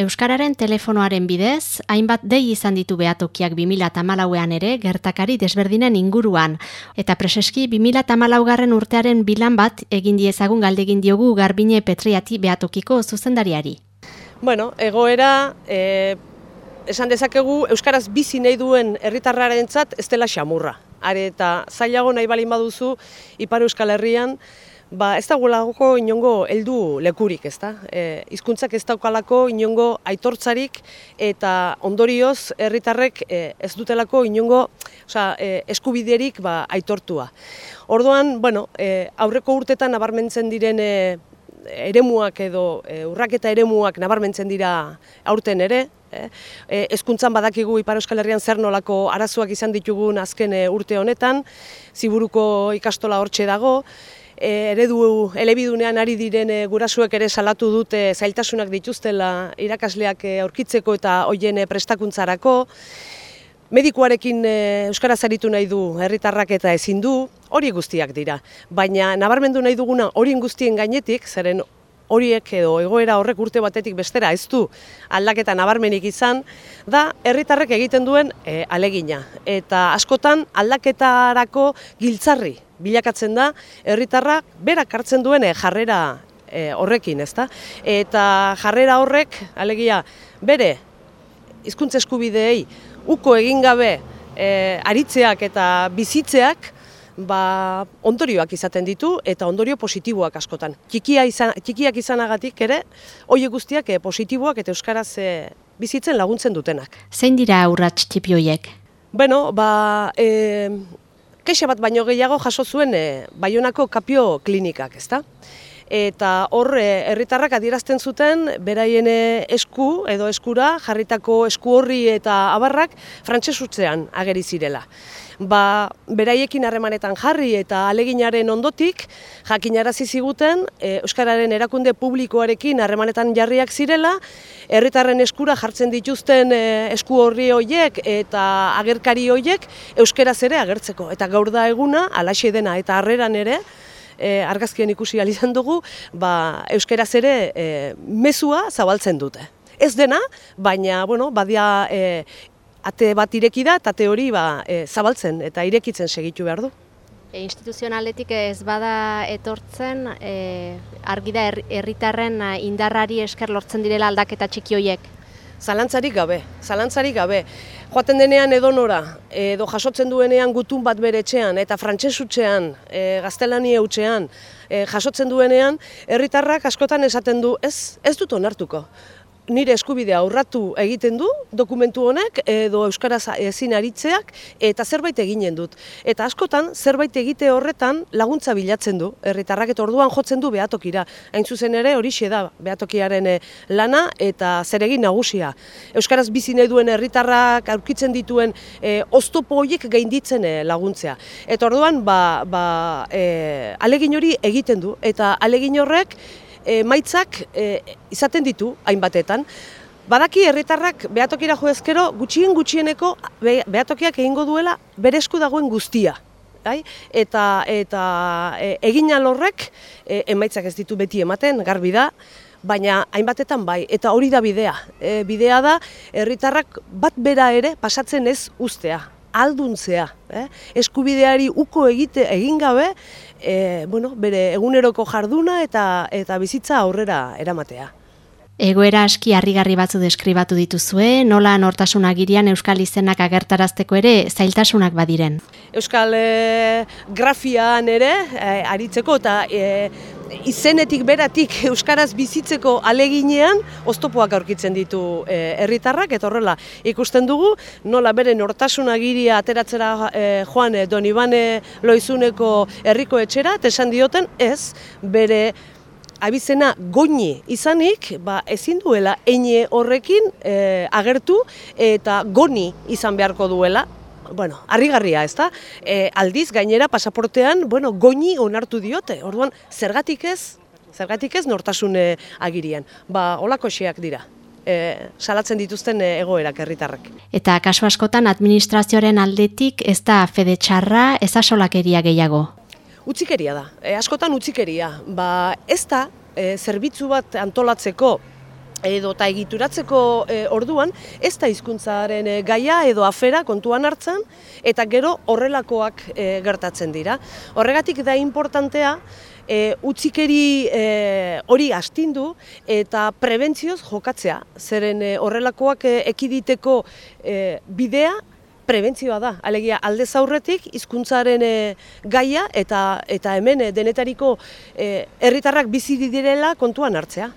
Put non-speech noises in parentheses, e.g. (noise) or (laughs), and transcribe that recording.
Euskararen telefonoaren bidez, hainbat dei izan ditu behatokiak 2008an ere gertakari desberdinen inguruan. Eta preseski 2008 garren urtearen bilan bat egin diezagun galdegin diogu garbine petriati behatokiko zuzendariari. Bueno, egoera, e, esan dezakegu, Euskaraz bizi nahi duen herritarraren zat, ez dela xamurra. Are eta zailago nahi balin baduzu, Ipar Euskal Herrian, ba, ez da gulagoko inongo heldu lekurik, ezta? E, hizkuntzak ez daukalako inongo aitortzarik eta ondorioz herritarrek e, ez dutelako inongo osea, e, eskubiderik ba, aitortua. Orduan, bueno, e, aurreko urtetan nabarmentzen diren e, eremuak edo e, urraketa eremuak nabarmentzen dira aurten ere, Eh? Ezkuntzan badakigu Ipar Euskal Herrian zer nolako arazoak izan ditugun azken e, urte honetan, ziburuko ikastola hortxe dago, E, eredu elebidunean ari diren e, gurasuek ere salatu dute zailtasunak dituztela irakasleak e, aurkitzeko eta hoien prestakuntzarako. Medikuarekin euskara zaritu nahi du herritarrak eta ezin du, hori guztiak dira. Baina nabarmendu nahi duguna horien guztien gainetik, zeren horiek edo egoera horrek urte batetik bestera ez du aldaketa nabarmenik izan, da herritarrek egiten duen alegina. Eta askotan aldaketarako giltzarri bilakatzen da herritarra berak hartzen duen eh, jarrera e, horrekin, ezta? Eta jarrera horrek, alegia, bere hizkuntza eskubideei uko egin gabe e, aritzeak eta bizitzeak ba, ondorioak izaten ditu eta ondorio positiboak askotan. Txikia izan, txikiak izanagatik ere, hoi guztiak e, positiboak eta euskaraz e, bizitzen laguntzen dutenak. Zein dira urrats txipi hoiek? Bueno, ba, e, kexe bat baino gehiago jaso zuen e, Baionako kapio klinikak, ezta? Eta hor herritarrak adierazten zuten beraien eh, esku edo eskura jarritako esku horri eta abarrak frantsesutzean ageri zirela. Ba, beraiekin harremanetan jarri eta aleginaren ondotik jakinarazi ziguten euskararen erakunde publikoarekin harremanetan jarriak zirela, herritarren eskura jartzen dituzten esku horri hoiek eta agerkari hoiek euskaraz ere agertzeko eta gaur da eguna, alaxe dena eta harreran ere, e, argazkien ikusi izan dugu, ba, euskeraz ere e, mezua zabaltzen dute. Ez dena, baina, bueno, badia e, ate bat ireki da, eta hori ba, e, zabaltzen eta irekitzen segitu behar du. E, instituzionaletik ez bada etortzen, e, argi da herritarren indarrari esker lortzen direla aldaketa txiki horiek? Zalantzarik gabe, zalantzarik gabe. Joaten denean edonora, edo jasotzen duenean gutun bat bere etxean, eta frantsesutzean, e, gaztelani eutxean, e, jasotzen duenean, herritarrak askotan esaten du, ez, ez dut onartuko nire eskubidea aurratu egiten du dokumentu honek edo euskaraz ezin aritzeak eta zerbait eginen dut. Eta askotan zerbait egite horretan laguntza bilatzen du herritarrak eta orduan jotzen du behatokira. Hain zuzen ere horixe da behatokiaren eh, lana eta zeregin nagusia. Euskaraz bizi nahi duen herritarrak aurkitzen dituen e, oztopo horiek gainditzen e, laguntzea. Eta orduan ba, ba, e, alegin hori egiten du eta alegin horrek e, maitzak e, izaten ditu hainbatetan. Badaki herritarrak behatokira jo ezkero gutxien gutxieneko behatokiak egingo duela bere esku dagoen guztia. Bai? Eta, eta e, egin alorrek e, emaitzak ez ditu beti ematen, garbi da, baina hainbatetan bai, eta hori da bidea. E, bidea da herritarrak bat bera ere pasatzen ez ustea alduntzea, eh? eskubideari uko egite egin gabe, e, bueno, bere eguneroko jarduna eta eta bizitza aurrera eramatea. Egoera aski harrigarri batzu deskribatu dituzue, nola nortasun agirian euskal izenak agertarazteko ere zailtasunak badiren. Euskal e, grafian ere e, aritzeko eta e, izenetik beratik (laughs) euskaraz bizitzeko aleginean oztopoak aurkitzen ditu e, herritarrak eta horrela ikusten dugu nola bere nortasun agiria ateratzera e, joan e, Donibane Loizuneko herriko etxera esan dioten ez bere abizena goini izanik, ba, ezin duela eine horrekin e, agertu eta goni izan beharko duela. Bueno, harrigarria, ezta? E, aldiz gainera pasaportean, bueno, goini onartu diote. Orduan, zergatik ez? Zergatik ez nortasune agirian. Ba, holako xeak dira. E, salatzen dituzten e, egoerak herritarrek. Eta kasu askotan administrazioaren aldetik ez da fede txarra, ez asolakeria gehiago. Utzikeria da, e, askotan utzikeria. Ba, ez da, e, zerbitzu bat antolatzeko edo eta egituratzeko e, orduan, ez da hizkuntzaren e, gaia edo afera kontuan hartzen, eta gero horrelakoak e, gertatzen dira. Horregatik da importantea, e, utzikeri e, hori astindu eta prebentzioz jokatzea. Zeren e, horrelakoak e, ekiditeko e, bidea prebentzioa da. Alegia alde zaurretik hizkuntzaren e, gaia eta eta hemen e, denetariko herritarrak bizi direla kontuan hartzea.